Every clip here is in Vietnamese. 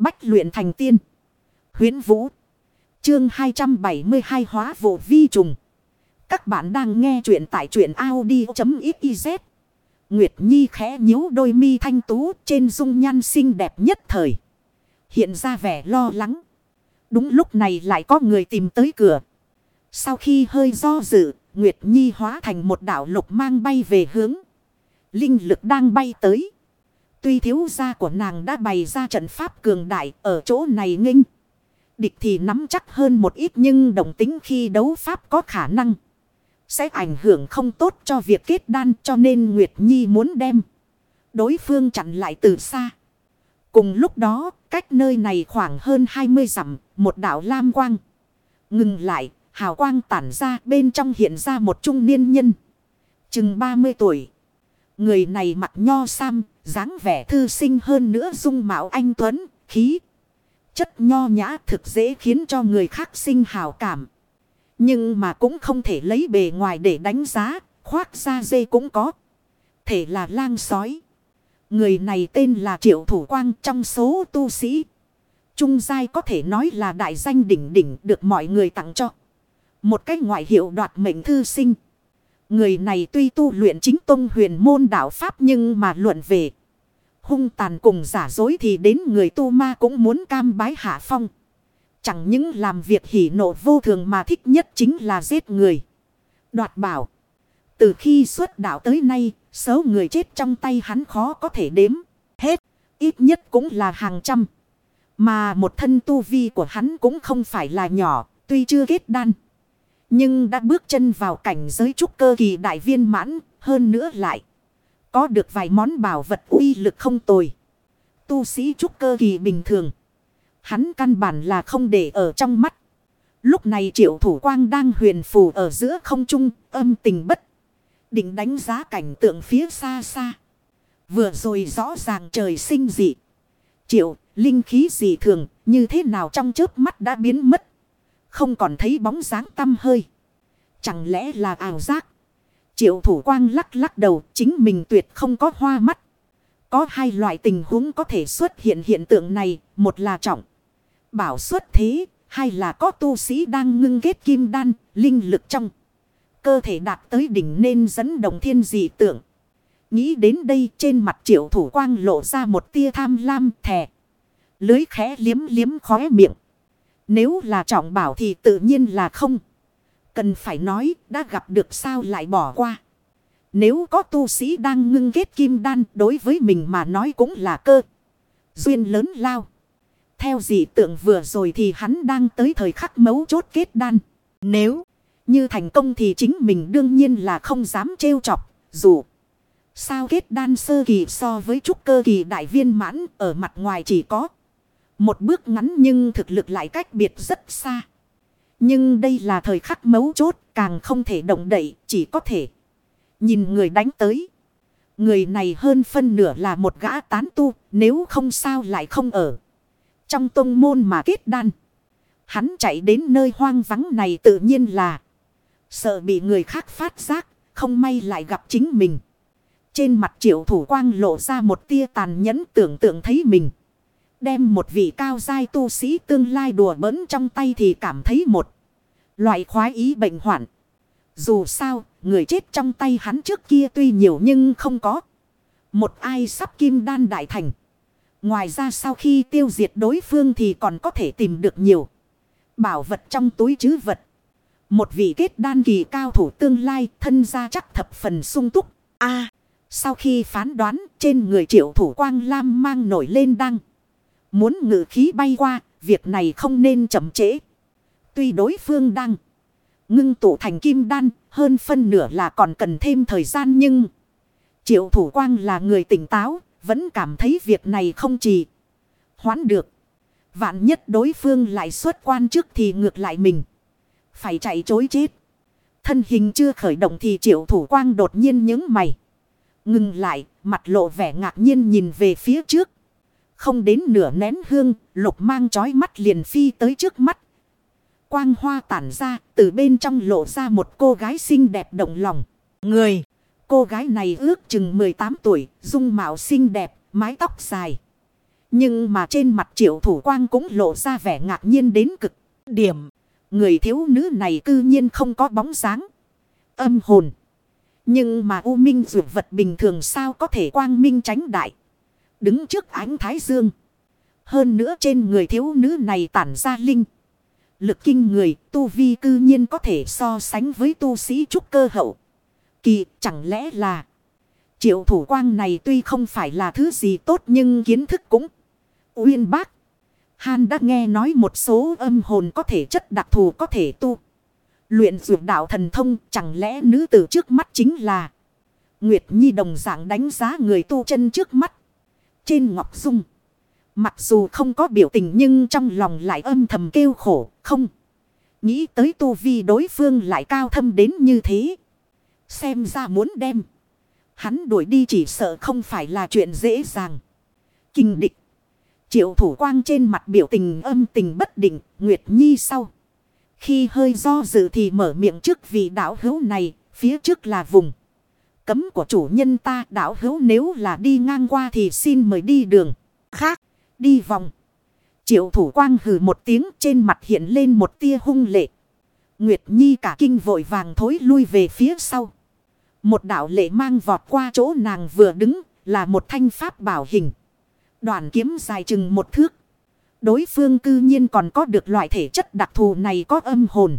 Bách luyện thành tiên. huyễn Vũ. Chương 272 hóa vụ vi trùng. Các bạn đang nghe truyện tại truyện Audi.xyz. Nguyệt Nhi khẽ nhíu đôi mi thanh tú trên dung nhan xinh đẹp nhất thời. Hiện ra vẻ lo lắng. Đúng lúc này lại có người tìm tới cửa. Sau khi hơi do dự, Nguyệt Nhi hóa thành một đảo lục mang bay về hướng. Linh lực đang bay tới. Tuy thiếu gia của nàng đã bày ra trận pháp cường đại ở chỗ này nghênh. Địch thì nắm chắc hơn một ít nhưng đồng tính khi đấu pháp có khả năng. Sẽ ảnh hưởng không tốt cho việc kết đan cho nên Nguyệt Nhi muốn đem. Đối phương chặn lại từ xa. Cùng lúc đó, cách nơi này khoảng hơn 20 dặm, một đảo lam quang. Ngừng lại, hào quang tản ra bên trong hiện ra một trung niên nhân. Chừng 30 tuổi. Người này mặt nho sam, dáng vẻ thư sinh hơn nữa dung mạo anh Tuấn, khí. Chất nho nhã thực dễ khiến cho người khác sinh hào cảm. Nhưng mà cũng không thể lấy bề ngoài để đánh giá, khoác da dê cũng có. Thể là lang sói. Người này tên là Triệu Thủ Quang trong số tu sĩ. Trung giai có thể nói là đại danh đỉnh đỉnh được mọi người tặng cho. Một cách ngoại hiệu đoạt mệnh thư sinh. Người này tuy tu luyện chính tông huyền môn đạo Pháp nhưng mà luận về. Hung tàn cùng giả dối thì đến người tu ma cũng muốn cam bái hạ phong. Chẳng những làm việc hỉ nộ vô thường mà thích nhất chính là giết người. Đoạt bảo. Từ khi xuất đạo tới nay, số người chết trong tay hắn khó có thể đếm. Hết, ít nhất cũng là hàng trăm. Mà một thân tu vi của hắn cũng không phải là nhỏ, tuy chưa kết đan. Nhưng đã bước chân vào cảnh giới trúc cơ kỳ đại viên mãn, hơn nữa lại. Có được vài món bảo vật uy lực không tồi. Tu sĩ trúc cơ kỳ bình thường. Hắn căn bản là không để ở trong mắt. Lúc này triệu thủ quang đang huyền phù ở giữa không trung, âm tình bất. Định đánh giá cảnh tượng phía xa xa. Vừa rồi rõ ràng trời sinh dị. Triệu, linh khí dị thường, như thế nào trong chớp mắt đã biến mất. Không còn thấy bóng dáng tâm hơi. Chẳng lẽ là ảo giác? Triệu thủ quang lắc lắc đầu, chính mình tuyệt không có hoa mắt. Có hai loại tình huống có thể xuất hiện hiện tượng này. Một là trọng. Bảo xuất thế. Hai là có tu sĩ đang ngưng kết kim đan. Linh lực trong. Cơ thể đạt tới đỉnh nên dẫn đồng thiên dị tượng. Nghĩ đến đây, trên mặt triệu thủ quang lộ ra một tia tham lam thẻ. Lưới khẽ liếm liếm khóe miệng. Nếu là trọng bảo thì tự nhiên là không. Cần phải nói, đã gặp được sao lại bỏ qua. Nếu có tu sĩ đang ngưng kết kim đan, đối với mình mà nói cũng là cơ. Duyên lớn lao. Theo dị tượng vừa rồi thì hắn đang tới thời khắc mấu chốt kết đan. Nếu như thành công thì chính mình đương nhiên là không dám trêu chọc. Dù sao kết đan sơ kỳ so với trúc cơ kỳ đại viên mãn, ở mặt ngoài chỉ có. Một bước ngắn nhưng thực lực lại cách biệt rất xa. Nhưng đây là thời khắc mấu chốt, càng không thể động đậy, chỉ có thể nhìn người đánh tới. Người này hơn phân nửa là một gã tán tu, nếu không sao lại không ở. Trong tông môn mà kết đan. Hắn chạy đến nơi hoang vắng này tự nhiên là sợ bị người khác phát giác, không may lại gặp chính mình. Trên mặt triệu thủ quang lộ ra một tia tàn nhẫn tưởng tượng thấy mình. Đem một vị cao giai tu sĩ tương lai đùa bỡn trong tay thì cảm thấy một loại khoái ý bệnh hoạn. Dù sao, người chết trong tay hắn trước kia tuy nhiều nhưng không có. Một ai sắp kim đan đại thành. Ngoài ra sau khi tiêu diệt đối phương thì còn có thể tìm được nhiều. Bảo vật trong túi chứ vật. Một vị kết đan kỳ cao thủ tương lai thân gia chắc thập phần sung túc. a sau khi phán đoán trên người triệu thủ quang lam mang nổi lên đăng. Muốn ngự khí bay qua, việc này không nên chậm trễ. Tuy đối phương đang ngưng tụ thành kim đan, hơn phân nửa là còn cần thêm thời gian nhưng... Triệu thủ quang là người tỉnh táo, vẫn cảm thấy việc này không chỉ hoãn được. Vạn nhất đối phương lại xuất quan trước thì ngược lại mình. Phải chạy chối chết. Thân hình chưa khởi động thì triệu thủ quang đột nhiên những mày. Ngừng lại, mặt lộ vẻ ngạc nhiên nhìn về phía trước. Không đến nửa nén hương, lục mang chói mắt liền phi tới trước mắt. Quang hoa tản ra, từ bên trong lộ ra một cô gái xinh đẹp động lòng. Người, cô gái này ước chừng 18 tuổi, dung mạo xinh đẹp, mái tóc dài. Nhưng mà trên mặt triệu thủ quang cũng lộ ra vẻ ngạc nhiên đến cực điểm. Người thiếu nữ này cư nhiên không có bóng dáng. Âm hồn. Nhưng mà U Minh dược vật bình thường sao có thể quang minh tránh đại. Đứng trước ánh thái dương. Hơn nữa trên người thiếu nữ này tản ra linh. Lực kinh người, tu vi cư nhiên có thể so sánh với tu sĩ trúc cơ hậu. Kỳ, chẳng lẽ là. Triệu thủ quang này tuy không phải là thứ gì tốt nhưng kiến thức cũng uyên bác. Han đã nghe nói một số âm hồn có thể chất đặc thù có thể tu. Luyện dược đạo thần thông, chẳng lẽ nữ tử trước mắt chính là. Nguyệt Nhi đồng dạng đánh giá người tu chân trước mắt. Trên ngọc dung. Mặc dù không có biểu tình nhưng trong lòng lại âm thầm kêu khổ, không. Nghĩ tới tu vi đối phương lại cao thâm đến như thế. Xem ra muốn đem. Hắn đuổi đi chỉ sợ không phải là chuyện dễ dàng. Kinh địch. Triệu thủ quang trên mặt biểu tình âm tình bất định. Nguyệt Nhi sau. Khi hơi do dự thì mở miệng trước vị đảo hữu này. Phía trước là vùng. Cấm của chủ nhân ta đảo hữu nếu là đi ngang qua thì xin mời đi đường. Khác. Đi vòng. Triệu thủ quang hừ một tiếng, trên mặt hiện lên một tia hung lệ. Nguyệt Nhi cả kinh vội vàng thối lui về phía sau. Một đạo lệ mang vọt qua chỗ nàng vừa đứng, là một thanh pháp bảo hình. Đoàn kiếm dài chừng một thước. Đối phương cư nhiên còn có được loại thể chất đặc thù này có âm hồn.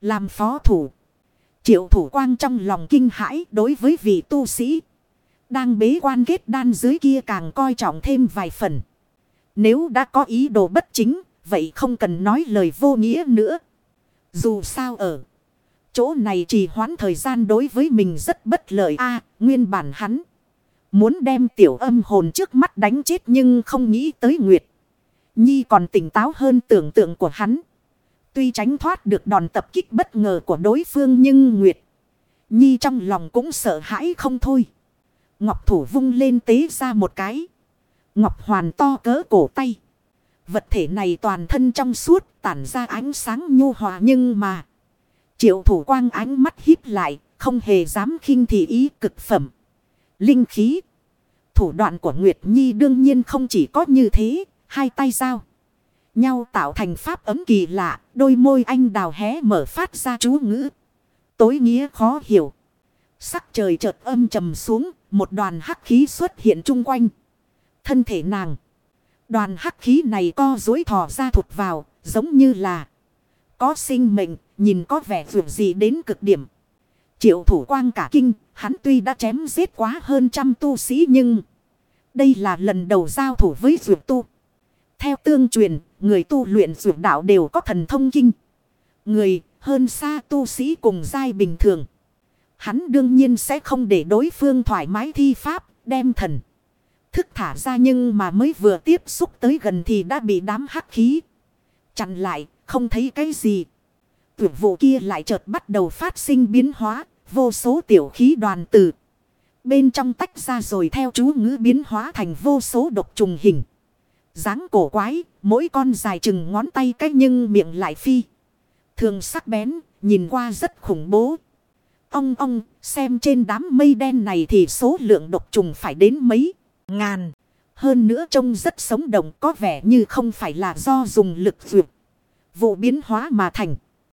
Làm phó thủ. Triệu thủ quang trong lòng kinh hãi đối với vị tu sĩ. Đang bế quan kết đan dưới kia càng coi trọng thêm vài phần. Nếu đã có ý đồ bất chính, vậy không cần nói lời vô nghĩa nữa. Dù sao ở chỗ này trì hoãn thời gian đối với mình rất bất lợi a nguyên bản hắn. Muốn đem tiểu âm hồn trước mắt đánh chết nhưng không nghĩ tới Nguyệt. Nhi còn tỉnh táo hơn tưởng tượng của hắn. Tuy tránh thoát được đòn tập kích bất ngờ của đối phương nhưng Nguyệt. Nhi trong lòng cũng sợ hãi không thôi. Ngọc thủ vung lên tế ra một cái. Ngọc hoàn to cỡ cổ tay. Vật thể này toàn thân trong suốt tản ra ánh sáng nhu hòa nhưng mà. Triệu thủ quang ánh mắt híp lại, không hề dám khinh thị ý cực phẩm. Linh khí. Thủ đoạn của Nguyệt Nhi đương nhiên không chỉ có như thế, hai tay dao. Nhau tạo thành pháp ấm kỳ lạ, đôi môi anh đào hé mở phát ra chú ngữ. Tối nghĩa khó hiểu. Sắc trời chợt âm trầm xuống, một đoàn hắc khí xuất hiện chung quanh. Thân thể nàng. Đoàn hắc khí này co dối thò ra thụt vào, giống như là có sinh mệnh, nhìn có vẻ vượt gì đến cực điểm. Triệu thủ quang cả kinh, hắn tuy đã chém giết quá hơn trăm tu sĩ nhưng đây là lần đầu giao thủ với vượt tu. Theo tương truyền, người tu luyện dược đạo đều có thần thông kinh. Người hơn xa tu sĩ cùng giai bình thường. Hắn đương nhiên sẽ không để đối phương thoải mái thi pháp, đem thần. Thức thả ra nhưng mà mới vừa tiếp xúc tới gần thì đã bị đám hắc khí. Chặn lại, không thấy cái gì. Tuyệt vụ kia lại chợt bắt đầu phát sinh biến hóa, vô số tiểu khí đoàn tử Bên trong tách ra rồi theo chú ngữ biến hóa thành vô số độc trùng hình dáng cổ quái, mỗi con dài chừng ngón tay cách nhưng miệng lại phi. Thường sắc bén, nhìn qua rất khủng bố. Ông ông, xem trên đám mây đen này thì số lượng độc trùng phải đến mấy ngàn. Hơn nữa trông rất sống động có vẻ như không phải là do dùng lực vượt. Vụ biến hóa mà thành.